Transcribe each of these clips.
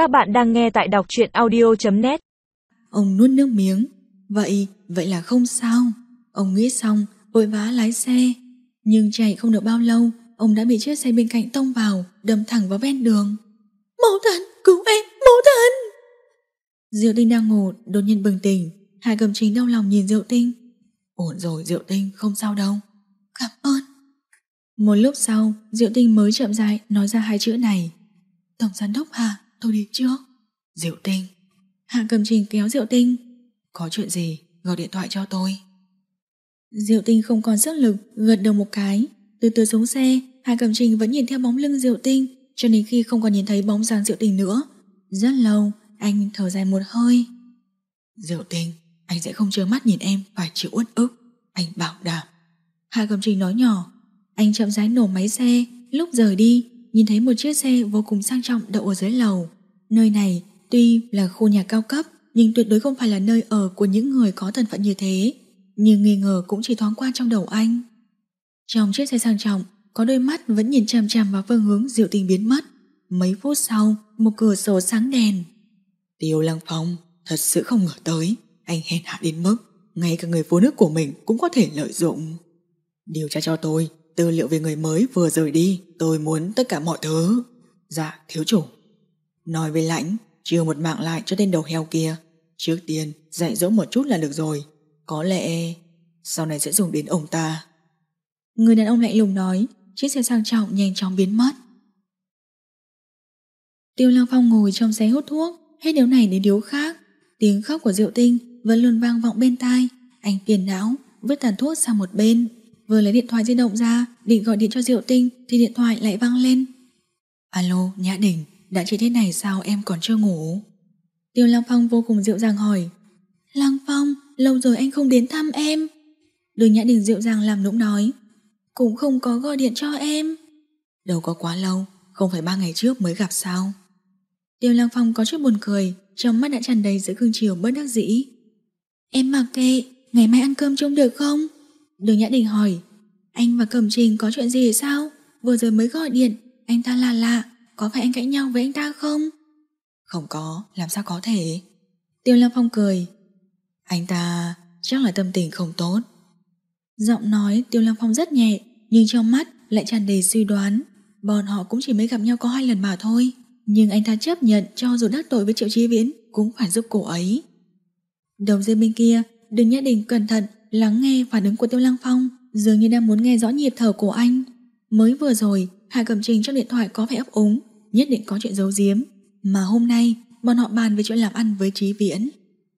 Các bạn đang nghe tại đọc truyện audio.net Ông nuốt nước miếng. Vậy, vậy là không sao. Ông nghĩ xong, vội vã lái xe. Nhưng chạy không được bao lâu Ông đã bị chiếc xe bên cạnh tông vào Đâm thẳng vào ven đường. Mẫu thần, cứu em, mẫu thần Diệu tinh đang ngủ Đột nhiên bừng tỉnh. Hai cầm chính đau lòng nhìn Diệu tinh. Ổn rồi Diệu tinh, không sao đâu. Cảm ơn. Một lúc sau, Diệu tinh mới chậm rãi Nói ra hai chữ này. Tổng giám đốc Hà, tôi đi trước. Diệu tinh. Hạ cầm trình kéo Diệu tinh. Có chuyện gì, gọi điện thoại cho tôi. Diệu tinh không còn sức lực Gật đầu một cái. Từ từ xuống xe, Hạ cầm trình vẫn nhìn theo bóng lưng Diệu tinh Cho đến khi không còn nhìn thấy bóng dáng Diệu tinh nữa. Rất lâu, anh thở dài một hơi. Diệu tinh Anh sẽ không trơ mắt nhìn em phải chịu uất ức. Anh bảo đảm. Hạ cầm trình nói nhỏ. Anh chậm rãi nổ máy xe Lúc rời đi nhìn thấy một chiếc xe vô cùng sang trọng đậu ở dưới lầu. Nơi này tuy là khu nhà cao cấp nhưng tuyệt đối không phải là nơi ở của những người có thân phận như thế. Nhưng nghi ngờ cũng chỉ thoáng qua trong đầu anh. Trong chiếc xe sang trọng, có đôi mắt vẫn nhìn chằm chằm vào phương hướng diệu tình biến mất. Mấy phút sau, một cửa sổ sáng đèn. Tiêu Lăng Phong thật sự không ngờ tới, anh hèn hạ đến mức ngay cả người phụ nữ của mình cũng có thể lợi dụng. Điều tra cho tôi Tư liệu về người mới vừa rời đi Tôi muốn tất cả mọi thứ Dạ thiếu chủ Nói với lãnh, Chiều một mạng lại cho tên đầu heo kia. Trước tiên, dạy dỗ một chút là được rồi. Có lẽ Sau này sẽ dùng đến ông ta. Người đàn ông lạnh lùng nói, Chiếc xe sang trọng nhanh chóng biến mất. Tiêu Lăng Phong ngồi trong xe hút thuốc, Hết điều này đến điều khác. Tiếng khóc của Diệu Tinh vẫn luôn vang vọng bên tai. Anh phiền não, Vứt tàn thuốc sang một bên. Vừa lấy điện thoại di động ra, Định gọi điện cho Diệu Tinh, Thì điện thoại lại vang lên. Alo, Nhã Đình. Đã chỉ thế này sao em còn chưa ngủ? Tiêu Lăng Phong vô cùng dịu dàng hỏi. Lăng Phong, Lâu rồi anh không đến thăm em. Đường Nhã Đình dịu dàng làm nũng nói. Cũng không có gọi điện cho em. Đâu có quá lâu, Không phải ba ngày trước mới gặp sao? Tiêu Lăng Phong có chút buồn cười, Trong mắt đã tràn đầy sự cương chiều bất đắc dĩ. Em mặc kệ, Ngày mai ăn cơm chung được không? Đường Nhã Đình hỏi. Anh và Cẩm Trình có chuyện gì sao? Vừa rồi mới gọi điện, Anh ta là lạ. Có phải anh cãi nhau với anh ta không? Không có Làm sao có thể? Tiêu Lam Phong cười. Anh ta chắc là tâm tình không tốt. Giọng nói Tiêu Lam Phong rất nhẹ Nhưng trong mắt lại tràn đầy suy đoán. Bọn họ cũng chỉ mới gặp nhau có hai lần mà thôi. Nhưng anh ta chấp nhận cho dù đắc tội với Triệu Chí Viễn Cũng phải giúp cô ấy. Đầu dây bên kia Đường Nhã Đình cẩn thận lắng nghe phản ứng của Tiêu Lăng Phong, dường như đang muốn nghe rõ nhịp thở của anh. Mới vừa rồi, Hạ Cẩm Trình trong điện thoại có vẻ ấp úng, nhất định có chuyện giấu giếm. Mà hôm nay, bọn họ bàn về chuyện làm ăn với Trí Viễn.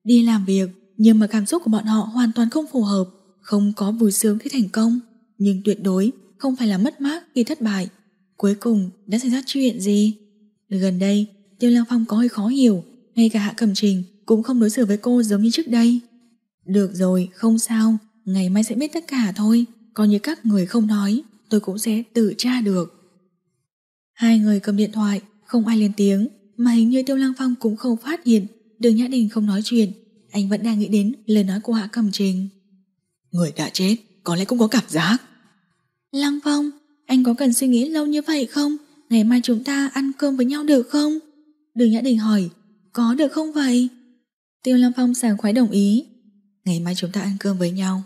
Đi làm việc, nhưng mà cảm xúc của bọn họ hoàn toàn không phù hợp, không có vui sướng khi thành công, nhưng tuyệt đối không phải là mất mát khi thất bại. Cuối cùng đã xảy ra chuyện gì? Gần đây, Tiêu Lăng Phong có hơi khó hiểu, ngay cả Hạ Cẩm Trình cũng không đối xử với cô giống như trước đây. Được rồi, không sao, ngày mai sẽ biết tất cả thôi, còn như các người không nói, tôi cũng sẽ tự tra được. Hai người cầm điện thoại, không ai lên tiếng, mà hình như Tiêu Lăng Phong cũng không phát hiện, đường Nhã Đình không nói chuyện, anh vẫn đang nghĩ đến lời nói của Hạ Cầm Trình. Người đã chết, có lẽ cũng có cảm giác. Lăng Phong, anh có cần suy nghĩ lâu như vậy không? Ngày mai chúng ta ăn cơm với nhau được không? Đường Nhã Đình hỏi, có được không vậy? Tiêu Lăng Phong sảng khoái đồng ý, Ngày mai chúng ta ăn cơm với nhau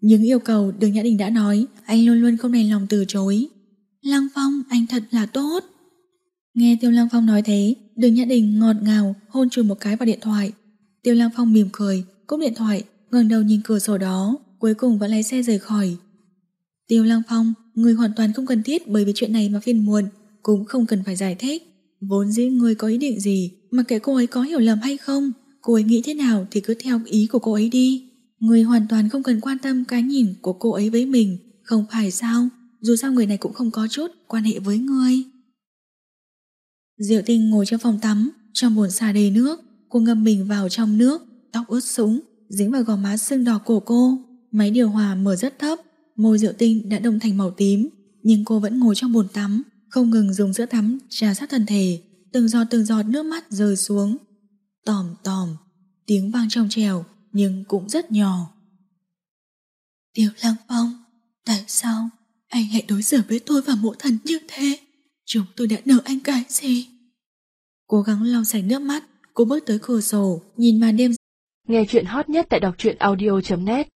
Những yêu cầu đường Nhã Đình đã nói Anh luôn luôn không đành lòng từ chối Lăng Phong, anh thật là tốt. Nghe Tiêu Lăng Phong nói thế, Đường Nhã Đình ngọt ngào, hôn chùi một cái vào điện thoại. Tiêu Lăng Phong mỉm cười, Cúp điện thoại, ngẩng đầu nhìn cửa sổ đó, Cuối cùng vẫn lái xe rời khỏi. Tiêu Lăng Phong, Người hoàn toàn không cần thiết bởi vì chuyện này mà phiền muộn, Cũng không cần phải giải thích. Vốn dĩ người có ý định gì, Mà kệ cô ấy có hiểu lầm hay không, Cô ấy nghĩ thế nào thì cứ theo ý của cô ấy đi. Người hoàn toàn không cần quan tâm cái nhìn của cô ấy với mình, Không phải sao? Dù sao người này cũng không có chút quan hệ với ngươi. Diệu tinh ngồi trong phòng tắm Trong bồn xà đầy nước Cô ngâm mình vào trong nước Tóc ướt sũng Dính vào gò má sưng đỏ của cô. Máy điều hòa mở rất thấp Môi diệu tinh đã đông thành màu tím Nhưng cô vẫn ngồi trong bồn tắm Không ngừng dùng sữa tắm trà sát thân thể Từng giọt từng giọt nước mắt rơi xuống. Tòm tòm, tiếng vang trong trèo nhưng cũng rất nhỏ. Tiêu Lăng Phong, tại sao anh hãy đối xử với tôi và mộ thần như thế? Chúng tôi đã nợ anh cái gì? Cố gắng lau sạch nước mắt Cô bước tới cửa sổ, Nhìn màn đêm Nghe chuyện hot nhất tại đọc truyện audio.net